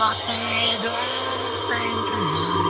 But they do.